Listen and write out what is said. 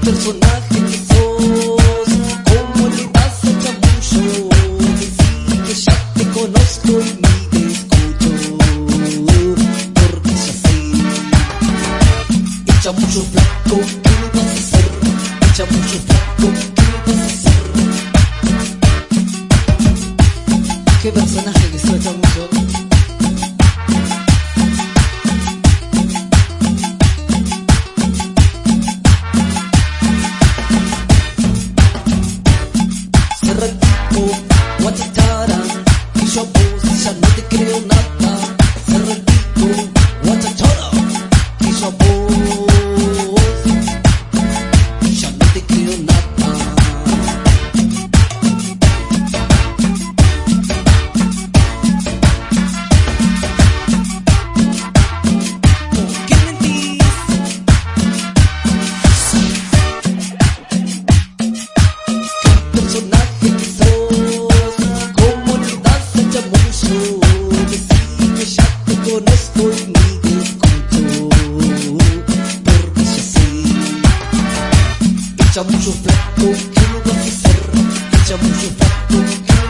personaje que sos, cómo le das el chamullo, decir que ya te conozco y ni te escucho, porque ya sé, el chamullo flaco, ¿qué vas a hacer? El chamullo flaco, ¿qué vas a hacer? ¿Qué personaje que soy chamullo? Y yo a vos ya no te creo nada. El el chamullo flaco, ¿qué me vas a hacer? El chamullo flaco, ¿qué me